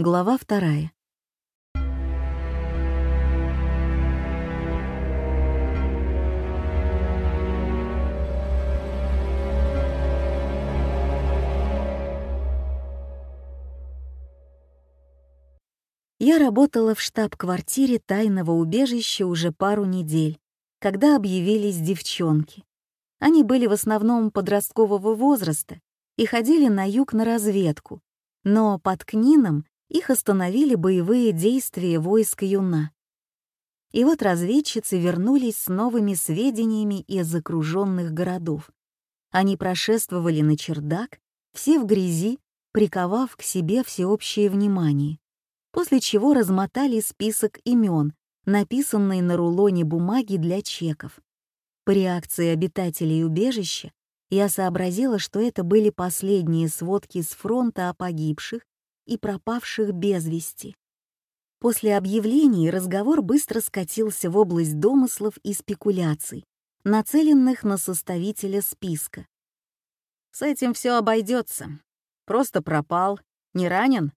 Глава вторая. Я работала в штаб-квартире тайного убежища уже пару недель, когда объявились девчонки. Они были в основном подросткового возраста и ходили на юг на разведку, но под Книном их остановили боевые действия войск Юна. И вот разведчицы вернулись с новыми сведениями из окруженных городов. Они прошествовали на чердак, все в грязи, приковав к себе всеобщее внимание, после чего размотали список имен, написанный на рулоне бумаги для чеков. По реакции обитателей убежища я сообразила, что это были последние сводки с фронта о погибших и пропавших без вести. После объявлений разговор быстро скатился в область домыслов и спекуляций, нацеленных на составителя списка. «С этим все обойдется. Просто пропал. Не ранен?»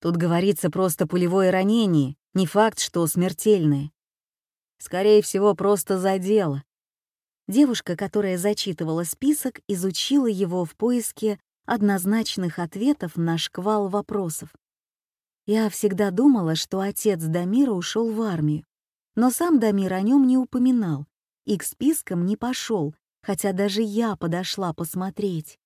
Тут говорится просто пулевое ранение, не факт, что смертельное. Скорее всего, просто задело. Девушка, которая зачитывала список, изучила его в поиске однозначных ответов на шквал вопросов. Я всегда думала, что отец Дамира ушел в армию, но сам Дамир о нем не упоминал и к спискам не пошел, хотя даже я подошла посмотреть.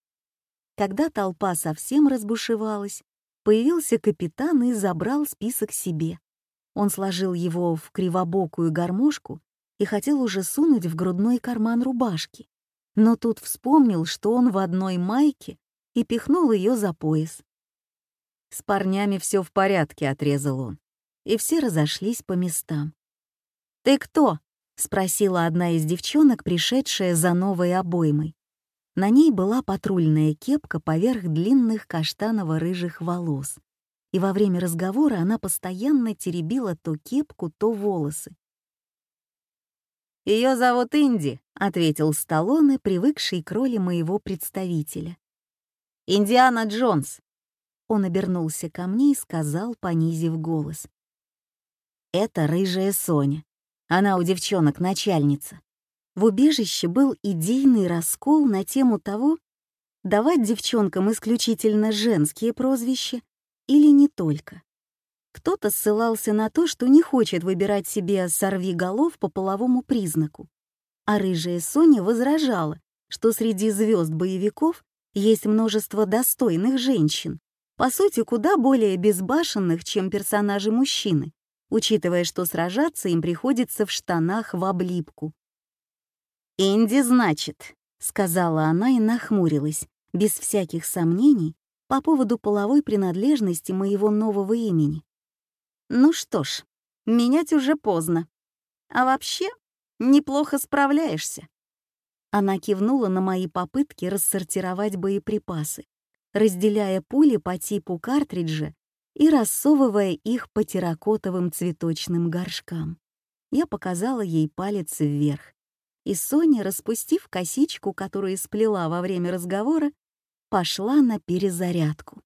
Когда толпа совсем разбушевалась, появился капитан и забрал список себе. Он сложил его в кривобокую гармошку и хотел уже сунуть в грудной карман рубашки. Но тут вспомнил, что он в одной майке и пихнул ее за пояс. «С парнями все в порядке», — отрезал он. И все разошлись по местам. «Ты кто?» — спросила одна из девчонок, пришедшая за новой обоймой. На ней была патрульная кепка поверх длинных каштаново-рыжих волос и во время разговора она постоянно теребила то кепку, то волосы. Ее зовут Инди», — ответил Сталлоне, привыкший к роли моего представителя. «Индиана Джонс». Он обернулся ко мне и сказал, понизив голос. «Это рыжая Соня. Она у девчонок начальница». В убежище был идейный раскол на тему того, давать девчонкам исключительно женские прозвища или не только. Кто-то ссылался на то, что не хочет выбирать себе сорви голов по половому признаку. А рыжая Соня возражала, что среди звезд боевиков есть множество достойных женщин, по сути, куда более безбашенных, чем персонажи мужчины, учитывая, что сражаться им приходится в штанах в облипку. «Инди, значит», — сказала она и нахмурилась, без всяких сомнений, по поводу половой принадлежности моего нового имени. Ну что ж, менять уже поздно. А вообще, неплохо справляешься. Она кивнула на мои попытки рассортировать боеприпасы, разделяя пули по типу картриджа и рассовывая их по терракотовым цветочным горшкам. Я показала ей палец вверх, и Соня, распустив косичку, которую сплела во время разговора, пошла на перезарядку.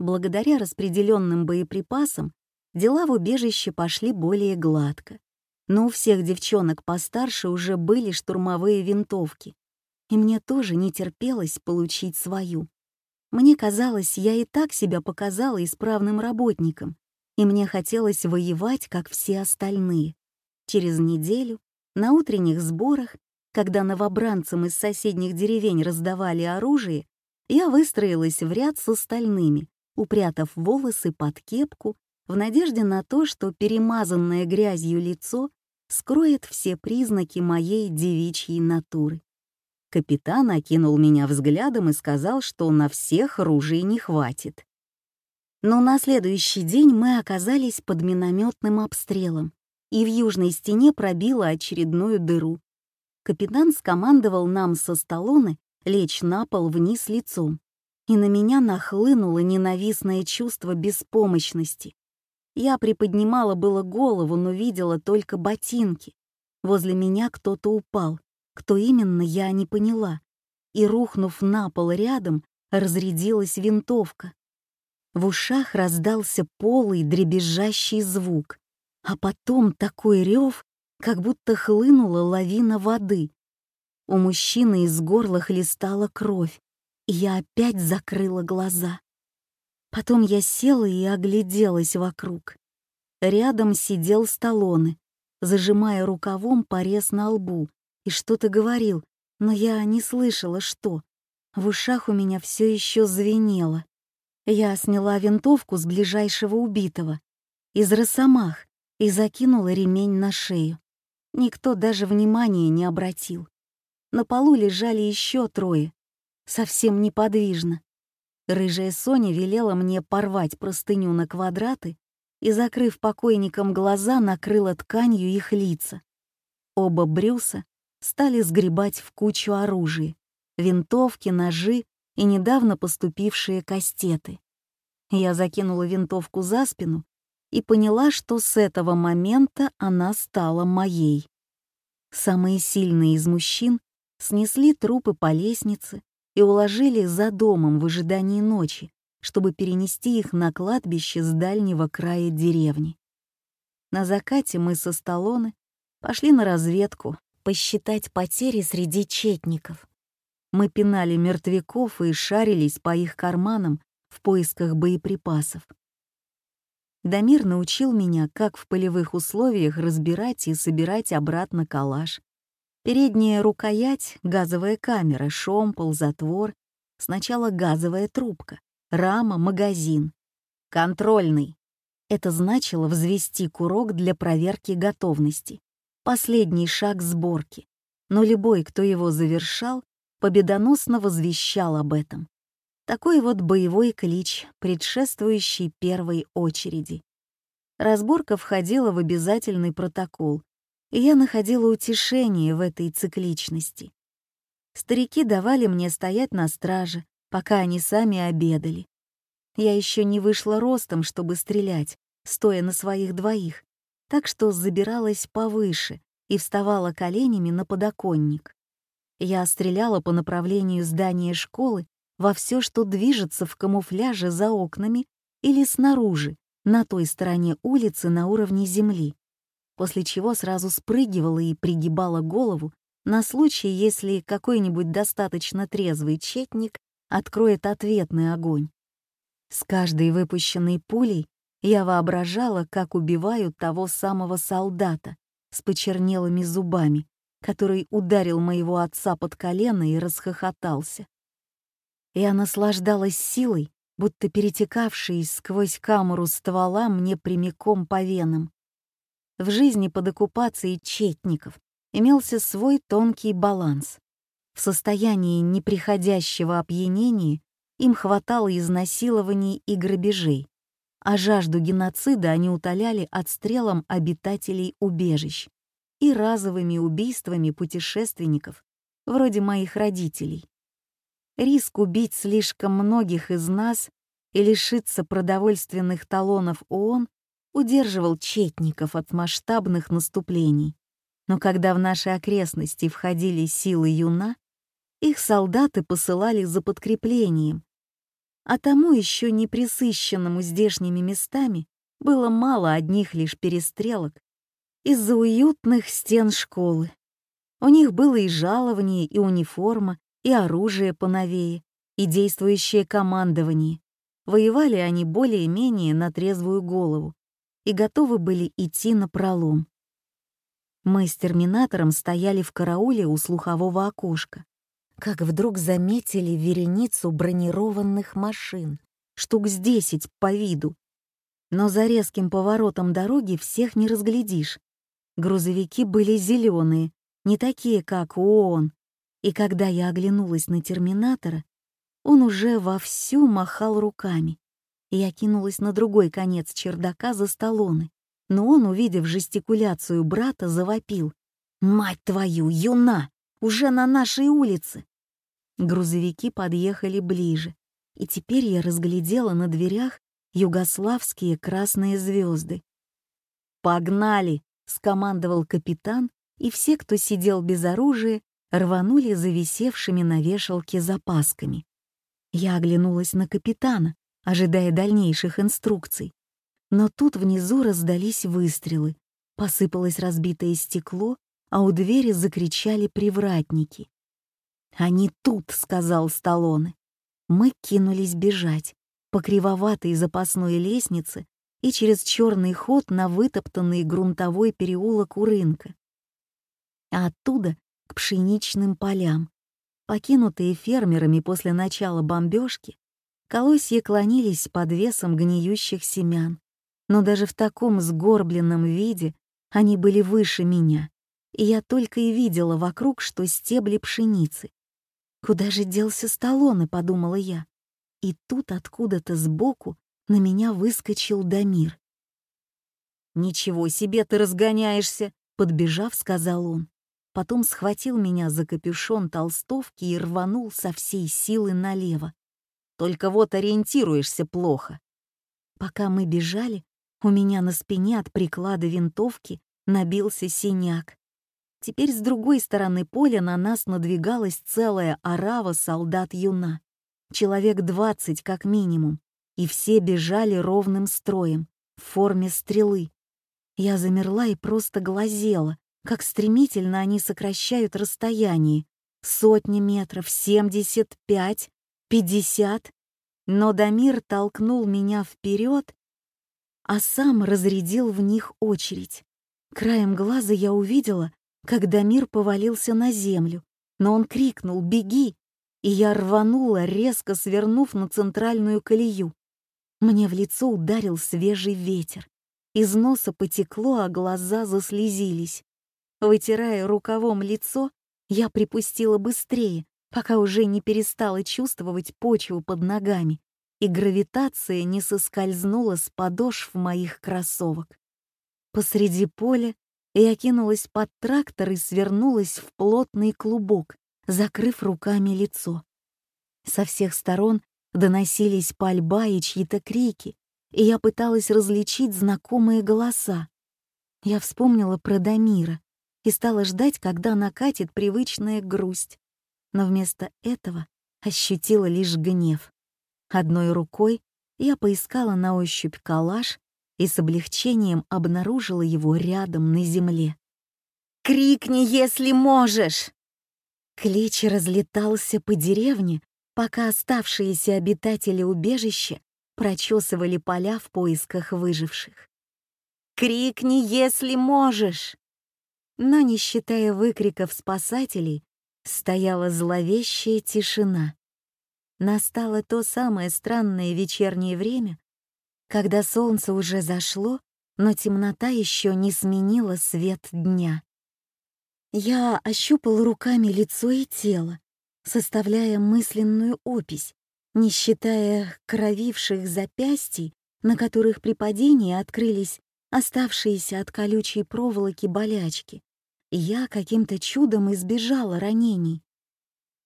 Благодаря распределенным боеприпасам дела в убежище пошли более гладко. Но у всех девчонок постарше уже были штурмовые винтовки, и мне тоже не терпелось получить свою. Мне казалось, я и так себя показала исправным работником, и мне хотелось воевать, как все остальные. Через неделю, на утренних сборах, когда новобранцам из соседних деревень раздавали оружие, я выстроилась в ряд с остальными, упрятав волосы под кепку в надежде на то, что перемазанное грязью лицо скроет все признаки моей девичьей натуры. Капитан окинул меня взглядом и сказал, что на всех ружей не хватит. Но на следующий день мы оказались под минометным обстрелом, и в южной стене пробило очередную дыру, капитан скомандовал нам со столоны лечь на пол вниз лицом, и на меня нахлынуло ненавистное чувство беспомощности. Я приподнимала было голову, но видела только ботинки. Возле меня кто-то упал, кто именно, я не поняла, и, рухнув на пол рядом, разрядилась винтовка. В ушах раздался полый дребезжащий звук, а потом такой рев, как будто хлынула лавина воды. У мужчины из горла хлестала кровь, и я опять закрыла глаза. Потом я села и огляделась вокруг. Рядом сидел Сталлоне, зажимая рукавом порез на лбу, и что-то говорил, но я не слышала, что. В ушах у меня все еще звенело. Я сняла винтовку с ближайшего убитого, из росомах, и закинула ремень на шею. Никто даже внимания не обратил. На полу лежали еще трое, совсем неподвижно. Рыжая Соня велела мне порвать простыню на квадраты и, закрыв покойникам глаза, накрыла тканью их лица. Оба Брюса стали сгребать в кучу оружия, винтовки, ножи и недавно поступившие кастеты. Я закинула винтовку за спину и поняла, что с этого момента она стала моей. Самые сильные из мужчин снесли трупы по лестнице и уложили за домом в ожидании ночи, чтобы перенести их на кладбище с дальнего края деревни. На закате мы со Сталлоне пошли на разведку посчитать потери среди четников. Мы пинали мертвяков и шарились по их карманам в поисках боеприпасов. Дамир научил меня, как в полевых условиях разбирать и собирать обратно калаш. Передняя рукоять — газовая камера, шомпол, затвор, сначала газовая трубка, рама, магазин. Контрольный. Это значило взвести курок для проверки готовности. Последний шаг сборки. Но любой, кто его завершал, победоносно возвещал об этом. Такой вот боевой клич, предшествующий первой очереди. Разборка входила в обязательный протокол, и я находила утешение в этой цикличности. Старики давали мне стоять на страже, пока они сами обедали. Я еще не вышла ростом, чтобы стрелять, стоя на своих двоих, так что забиралась повыше и вставала коленями на подоконник. Я стреляла по направлению здания школы во все, что движется в камуфляже за окнами или снаружи, на той стороне улицы на уровне земли, после чего сразу спрыгивала и пригибала голову на случай, если какой-нибудь достаточно трезвый четник откроет ответный огонь. С каждой выпущенной пулей я воображала, как убиваю того самого солдата с почернелыми зубами, который ударил моего отца под колено и расхохотался. Я наслаждалась силой, будто перетекавшей сквозь камеру ствола мне прямиком по венам. В жизни под оккупацией четников имелся свой тонкий баланс. В состоянии неприходящего опьянения им хватало изнасилований и грабежей, а жажду геноцида они утоляли отстрелом обитателей убежищ и разовыми убийствами путешественников, вроде моих родителей. Риск убить слишком многих из нас и лишиться продовольственных талонов ООН удерживал четников от масштабных наступлений. Но когда в наши окрестности входили силы юна, их солдаты посылали за подкреплением. А тому еще не присыщенному здешними местами было мало одних лишь перестрелок из-за уютных стен школы. У них было и жалование, и униформа, и оружие поновее, и действующее командование. Воевали они более-менее на трезвую голову и готовы были идти на пролом. Мы с терминатором стояли в карауле у слухового окошка, как вдруг заметили вереницу бронированных машин, штук с десять по виду. Но за резким поворотом дороги всех не разглядишь, Грузовики были зеленые, не такие, как у ООН. И когда я оглянулась на терминатора, он уже вовсю махал руками. Я кинулась на другой конец чердака за столоны, но он, увидев жестикуляцию брата, завопил. «Мать твою, юна! Уже на нашей улице!» Грузовики подъехали ближе, и теперь я разглядела на дверях югославские красные звезды. «Погнали!» — скомандовал капитан, и все, кто сидел без оружия, рванули за висевшими на вешалке запасками. Я оглянулась на капитана, ожидая дальнейших инструкций. Но тут внизу раздались выстрелы, посыпалось разбитое стекло, а у двери закричали привратники. «Они тут», — сказал Сталлоне. Мы кинулись бежать по кривоватой запасной лестнице и через черный ход на вытоптанный грунтовой переулок у рынка. А оттуда к пшеничным полям. Покинутые фермерами после начала бомбежки, колосья клонились под весом гниющих семян, но даже в таком сгорбленном виде они были выше меня, и я только и видела вокруг, что стебли пшеницы. «Куда же делся Сталлоне?» — подумала я. И тут откуда-то сбоку на меня выскочил Дамир. «Ничего себе ты разгоняешься!» — подбежав, сказал он. Потом схватил меня за капюшон толстовки и рванул со всей силы налево. «Только вот ориентируешься плохо». Пока мы бежали, у меня на спине от приклада винтовки набился синяк. Теперь с другой стороны поля на нас надвигалась целая орава солдат юна. Человек двадцать как минимум. И все бежали ровным строем, в форме стрелы. Я замерла и просто глазела, как стремительно они сокращают расстояние. Сотни метров, семьдесят пять, пятьдесят. Но Дамир толкнул меня вперед, а сам разрядил в них очередь. Краем глаза я увидела, когда мир повалился на землю, но он крикнул «Беги!» и я рванула, резко свернув на центральную колею. Мне в лицо ударил свежий ветер. Из носа потекло, а глаза заслезились. Вытирая рукавом лицо, я припустила быстрее, пока уже не перестала чувствовать почву под ногами, и гравитация не соскользнула с подошв моих кроссовок. Посреди поля я кинулась под трактор и свернулась в плотный клубок, закрыв руками лицо. Со всех сторон доносились пальба и чьи-то крики, и я пыталась различить знакомые голоса. Я вспомнила про Дамира и стала ждать, когда накатит привычная грусть. Но вместо этого ощутила лишь гнев. Одной рукой я поискала на ощупь калаш и с облегчением обнаружила его рядом на земле. «Крикни, если можешь!» Клич разлетался по деревне, пока оставшиеся обитатели убежища прочесывали поля в поисках выживших. «Крикни, если можешь!» Но, не считая выкриков спасателей, стояла зловещая тишина. Настало то самое странное вечернее время, когда солнце уже зашло, но темнота еще не сменила свет дня. Я ощупал руками лицо и тело, составляя мысленную опись, не считая кровивших запястий, на которых при падении открылись оставшиеся от колючей проволоки болячки. Я каким-то чудом избежала ранений.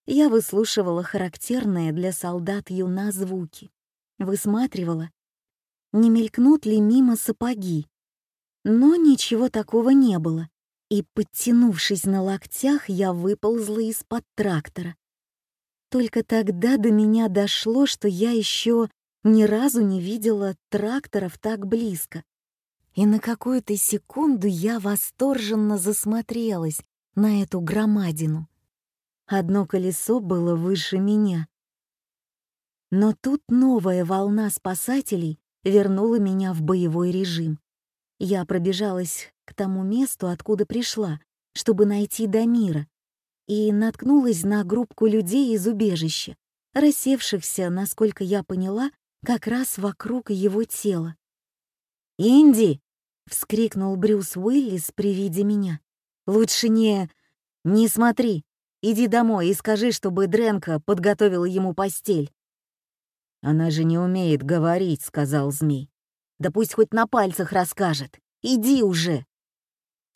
Я выслушивала характерные для солдат юна звуки, высматривала, не мелькнут ли мимо сапоги. Но ничего такого не было, и, подтянувшись на локтях, я выползла из-под трактора. Только тогда до меня дошло, что я еще ни разу не видела тракторов так близко. И на какую-то секунду я восторженно засмотрелась на эту громадину. Одно колесо было выше меня. Но тут новая волна спасателей вернула меня в боевой режим. Я пробежалась к тому месту, откуда пришла, чтобы найти Дамира, и наткнулась на группку людей из убежища, рассевшихся, насколько я поняла, как раз вокруг его тела. «Инди!» — вскрикнул Брюс Уиллис при виде меня. «Лучше не... не смотри. Иди домой и скажи, чтобы Дренко подготовила ему постель. «Она же не умеет говорить», — сказал змей. «Да пусть хоть на пальцах расскажет. Иди уже!»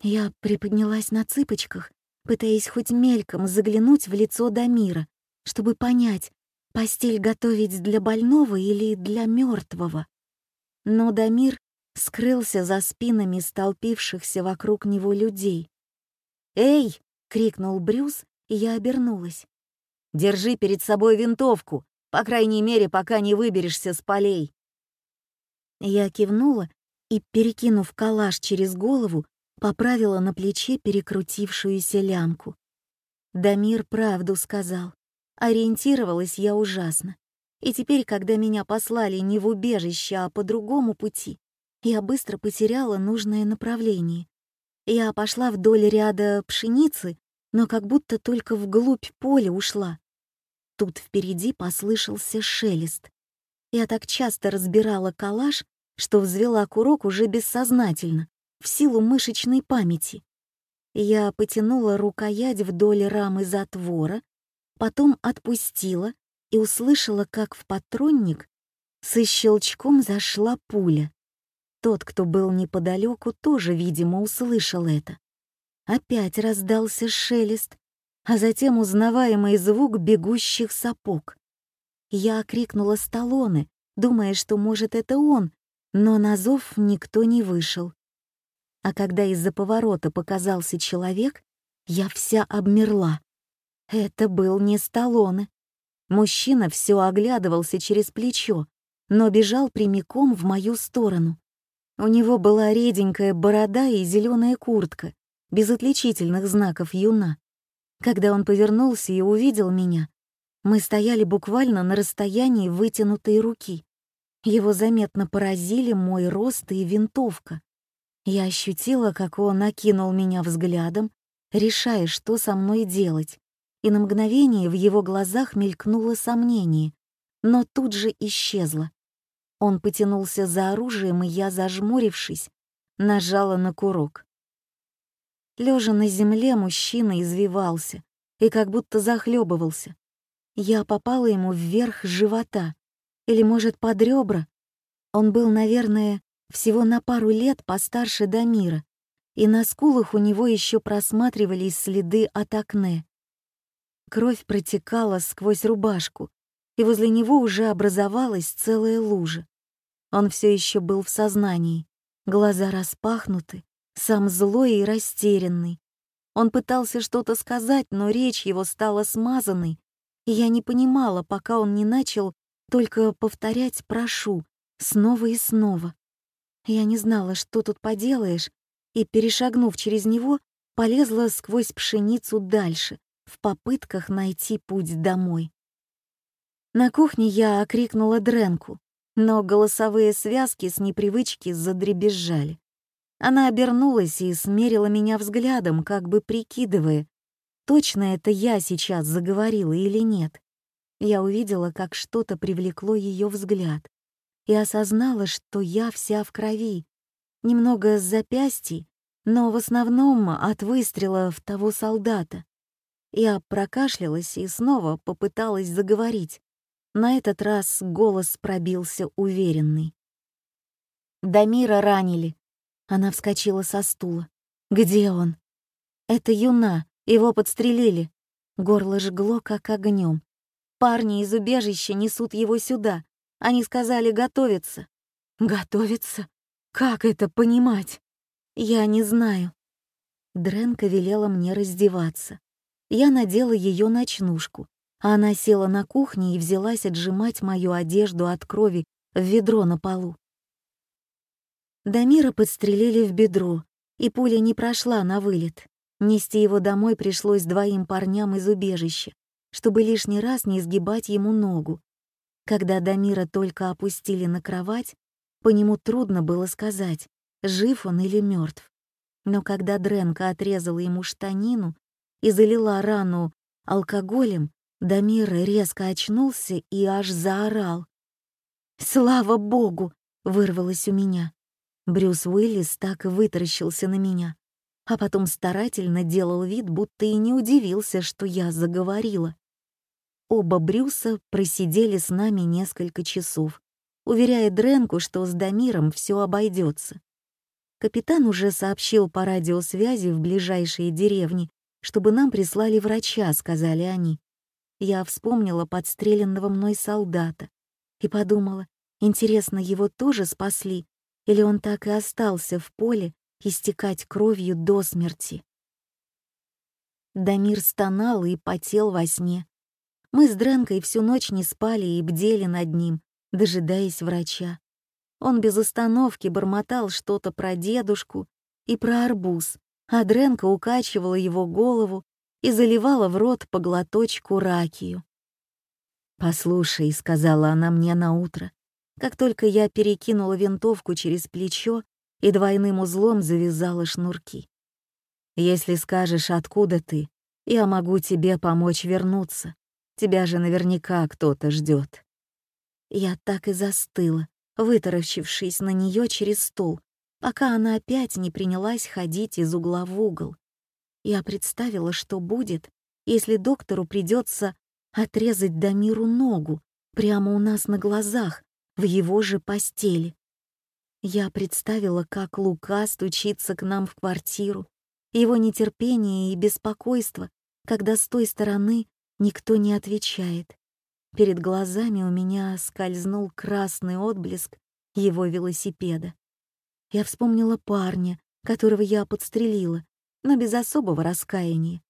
Я приподнялась на цыпочках, пытаясь хоть мельком заглянуть в лицо Дамира, чтобы понять, постель готовить для больного или для мертвого. Но Дамир скрылся за спинами столпившихся вокруг него людей. «Эй!» — крикнул Брюс, и я обернулась. «Держи перед собой винтовку По крайней мере, пока не выберешься с полей». Я кивнула и, перекинув калаш через голову, поправила на плече перекрутившуюся лямку. Дамир правду сказал. Ориентировалась я ужасно. И теперь, когда меня послали не в убежище, а по другому пути, я быстро потеряла нужное направление. Я пошла вдоль ряда пшеницы, но как будто только вглубь поля ушла. Тут впереди послышался шелест. Я так часто разбирала калаш, что взвела курок уже бессознательно, в силу мышечной памяти. Я потянула рукоять вдоль рамы затвора, потом отпустила и услышала, как в патронник со щелчком зашла пуля. Тот, кто был неподалеку, тоже, видимо, услышал это. Опять раздался шелест, а затем узнаваемый звук бегущих сапог. Я окрикнула Сталлоне, думая, что, может, это он, но на зов никто не вышел. А когда из-за поворота показался человек, я вся обмерла. Это был не Сталлоне. Мужчина все оглядывался через плечо, но бежал прямиком в мою сторону. У него была реденькая борода и зеленая куртка, без отличительных знаков юна. Когда он повернулся и увидел меня, мы стояли буквально на расстоянии вытянутой руки. Его заметно поразили мой рост и винтовка. Я ощутила, как он накинул меня взглядом, решая, что со мной делать, и на мгновение в его глазах мелькнуло сомнение, но тут же исчезло. Он потянулся за оружием, и я, зажмурившись, нажала на курок. Лежа на земле, мужчина извивался и как будто захлебывался. Я попала ему вверх живота, или, может, под ребра. Он был, наверное, всего на пару лет постарше Дамира, и на скулах у него еще просматривались следы от акне. Кровь протекала сквозь рубашку, и возле него уже образовалась целая лужа. Он все еще был в сознании, глаза распахнуты, сам злой и растерянный. Он пытался что-то сказать, но речь его стала смазанной, и я не понимала, пока он не начал только повторять «прошу» снова и снова. Я не знала, что тут поделаешь, и, перешагнув через него, полезла сквозь пшеницу дальше, в попытках найти путь домой. На кухне я окрикнула Дренку но голосовые связки с непривычки задребезжали. Она обернулась и смерила меня взглядом, как бы прикидывая, точно это я сейчас заговорила или нет. Я увидела, как что-то привлекло ее взгляд, и осознала, что я вся в крови, немного с запястьей, но в основном от выстрела в того солдата. Я прокашлялась и снова попыталась заговорить, на этот раз голос пробился уверенный. Дамира ранили. Она вскочила со стула. «Где он?» «Это Юна, его подстрелили». Горло жгло, как огнем. «Парни из убежища несут его сюда. Они сказали готовиться». «Готовиться? Как это понимать?» «Я не знаю». Дренка велела мне раздеваться. Я надела ее ночнушку, она села на кухне и взялась отжимать мою одежду от крови в ведро на полу. Дамира подстрелили в бедро, и пуля не прошла на вылет. Нести его домой пришлось двоим парням из убежища, чтобы лишний раз не изгибать ему ногу. Когда Дамира только опустили на кровать, по нему трудно было сказать, жив он или мертв. Но когда Дренка отрезала ему штанину и залила рану алкоголем, Дамир резко очнулся и аж заорал. «Слава богу!» — вырвалось у меня. Брюс Уиллис так вытаращился на меня, а потом старательно делал вид, будто и не удивился, что я заговорила. Оба Брюса просидели с нами несколько часов, уверяя Дренку, что с Дамиром все обойдется. Капитан уже сообщил по радиосвязи в ближайшие деревни, чтобы нам прислали врача, сказали они. Я вспомнила подстреленного мной солдата и подумала, интересно, его тоже спасли, или он так и остался в поле истекать кровью до смерти. Дамир стонал и потел во сне. Мы с Дренкой всю ночь не спали и бдели над ним, дожидаясь врача. Он без остановки бормотал что-то про дедушку и про арбуз, а Дренка укачивала его голову и заливала в рот по глоточку ракию. «Послушай», — сказала она мне на утро, как только я перекинула винтовку через плечо и двойным узлом завязала шнурки. «Если скажешь, откуда ты, я могу тебе помочь вернуться. Тебя же наверняка кто-то ждет. Я так и застыла, вытаращившись на нее через стол, пока она опять не принялась ходить из угла в угол. Я представила, что будет, если доктору придется отрезать Дамиру ногу прямо у нас на глазах, в его же постели. Я представила, как Лука стучится к нам в квартиру, его нетерпение и беспокойство, когда с той стороны никто не отвечает. Перед глазами у меня скользнул красный отблеск его велосипеда. Я вспомнила парня, которого я подстрелила, но без особого раскаяния,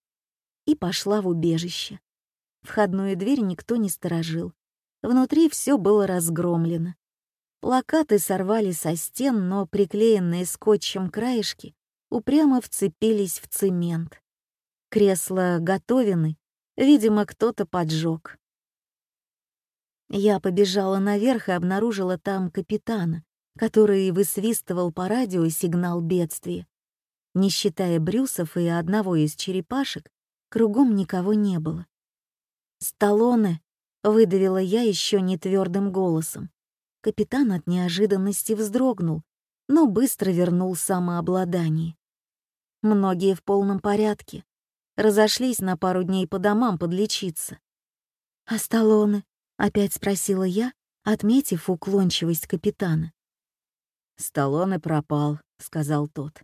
и пошла в убежище. Входную дверь никто не сторожил. Внутри все было разгромлено. Плакаты сорвали со стен, но приклеенные скотчем краешки упрямо вцепились в цемент. Кресла готовины, видимо, кто-то поджег. Я побежала наверх и обнаружила там капитана, который высвистывал по радио сигнал бедствия. Не считая Брюсов и одного из черепашек, кругом никого не было. «Сталлоне!» — выдавила я еще не твердым голосом. Капитан от неожиданности вздрогнул, но быстро вернул самообладание. Многие в полном порядке. Разошлись на пару дней по домам подлечиться. «А Сталлоне?» — опять спросила я, отметив уклончивость капитана. «Сталлоне пропал», — сказал тот.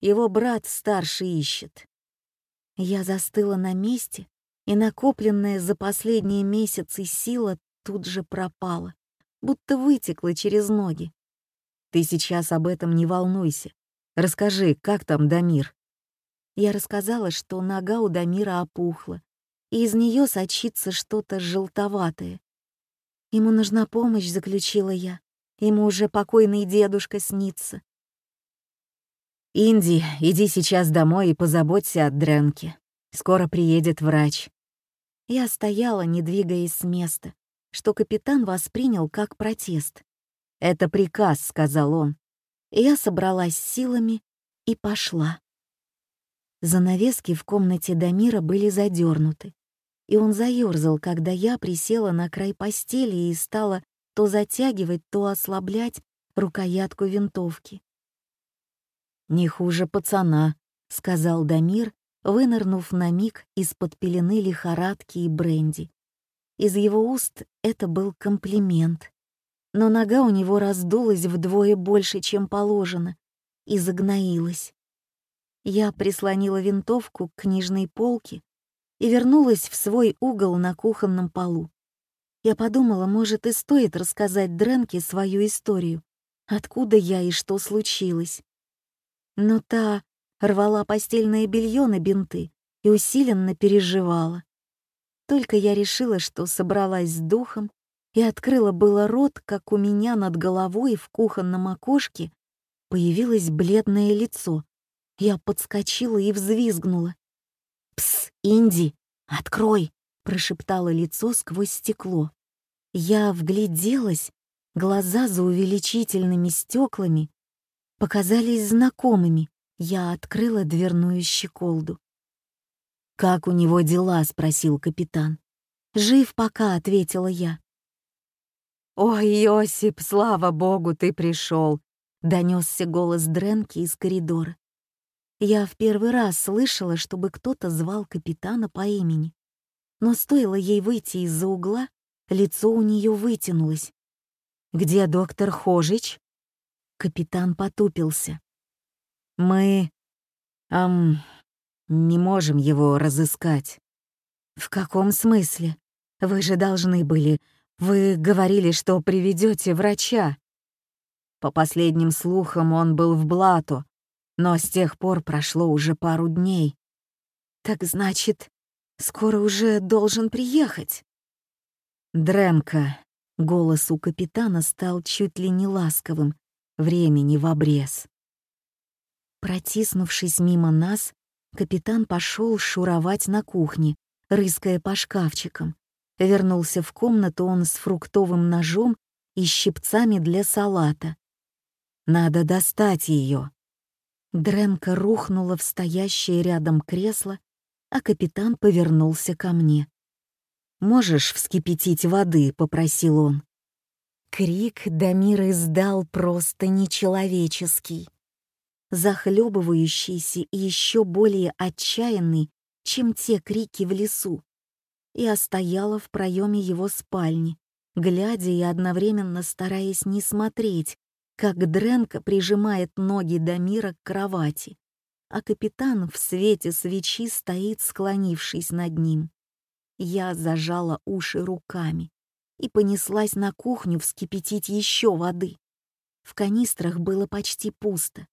Его брат старший ищет. Я застыла на месте, и накопленная за последние месяцы сила тут же пропала, будто вытекла через ноги. Ты сейчас об этом не волнуйся. Расскажи, как там Дамир? Я рассказала, что нога у Дамира опухла, и из нее сочится что-то желтоватое. Ему нужна помощь, заключила я. Ему уже покойный дедушка снится. «Инди, иди сейчас домой и позаботься о Дренке. Скоро приедет врач». Я стояла, не двигаясь с места, что капитан воспринял как протест. «Это приказ», — сказал он. Я собралась силами и пошла. Занавески в комнате Дамира были задернуты, и он заерзал, когда я присела на край постели и стала то затягивать, то ослаблять рукоятку винтовки. «Не хуже пацана», — сказал Дамир, вынырнув на миг из-под пелены лихорадки и бренди. Из его уст это был комплимент. Но нога у него раздулась вдвое больше, чем положено, и загноилась. Я прислонила винтовку к книжной полке и вернулась в свой угол на кухонном полу. Я подумала, может, и стоит рассказать Дренке свою историю, откуда я и что случилось. Но та рвала постельное белье на бинты и усиленно переживала. Только я решила, что собралась с духом и открыла было рот, как у меня над головой в кухонном окошке появилось бледное лицо. Я подскочила и взвизгнула. «Пс, Инди, открой!» — прошептало лицо сквозь стекло. Я вгляделась, глаза за увеличительными стеклами показались знакомыми. Я открыла дверную щеколду. «Как у него дела?» — спросил капитан. «Жив пока», — ответила я. «Ой, Йосип, слава богу, ты пришел!» — донесся голос Дренки из коридора. Я в первый раз слышала, чтобы кто-то звал капитана по имени. Но стоило ей выйти из-за угла, лицо у нее вытянулось. «Где доктор Хожич?» Капитан потупился. «Мы... Эм, не можем его разыскать». «В каком смысле? Вы же должны были... Вы говорили, что приведете врача». По последним слухам, он был в Блату, но с тех пор прошло уже пару дней. «Так значит, скоро уже должен приехать?» Дремка. Голос у капитана стал чуть ли не ласковым. Времени в обрез. Протиснувшись мимо нас, капитан пошел шуровать на кухне, рыская по шкафчикам. Вернулся в комнату он с фруктовым ножом и щипцами для салата. «Надо достать ее. Дремка рухнула в стоящее рядом кресло, а капитан повернулся ко мне. «Можешь вскипятить воды?» — попросил он. Крик Дамир издал просто нечеловеческий захлебывающийся и еще более отчаянный, чем те крики в лесу. Я стояла в проеме его спальни, глядя и одновременно стараясь не смотреть, как Дренко прижимает ноги Дамира к кровати, а капитан в свете свечи стоит, склонившись над ним. Я зажала уши руками и понеслась на кухню вскипятить еще воды. В канистрах было почти пусто,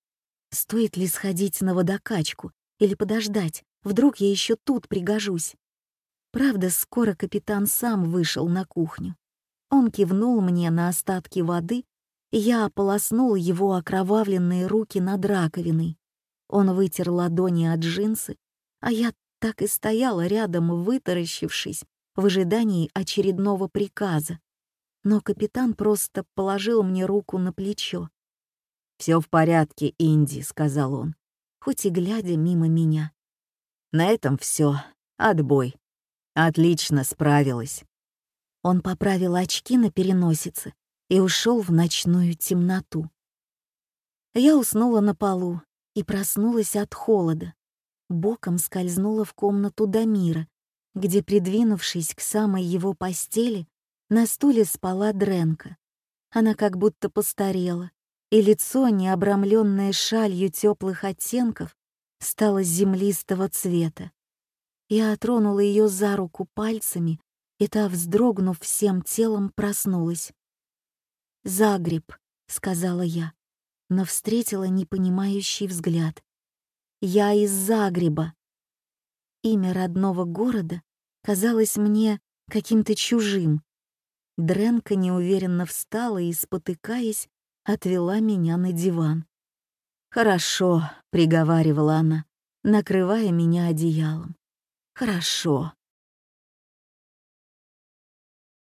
Стоит ли сходить на водокачку или подождать, вдруг я еще тут пригожусь? Правда, скоро капитан сам вышел на кухню. Он кивнул мне на остатки воды, и я ополоснул его окровавленные руки над раковиной. Он вытер ладони от джинсы, а я так и стояла рядом, вытаращившись, в ожидании очередного приказа. Но капитан просто положил мне руку на плечо. Все в порядке, Инди», — сказал он, хоть и глядя мимо меня. «На этом все. Отбой. Отлично справилась». Он поправил очки на переносице и ушел в ночную темноту. Я уснула на полу и проснулась от холода. Боком скользнула в комнату Дамира, где, придвинувшись к самой его постели, на стуле спала Дренка. Она как будто постарела, и лицо, не обрамленное шалью теплых оттенков, стало землистого цвета. Я тронула ее за руку пальцами, и та, вздрогнув всем телом, проснулась. «Загреб», — сказала я, но встретила непонимающий взгляд. «Я из Загреба». Имя родного города казалось мне каким-то чужим. Дренка неуверенно встала и, спотыкаясь, отвела меня на диван. «Хорошо», — приговаривала она, накрывая меня одеялом. «Хорошо,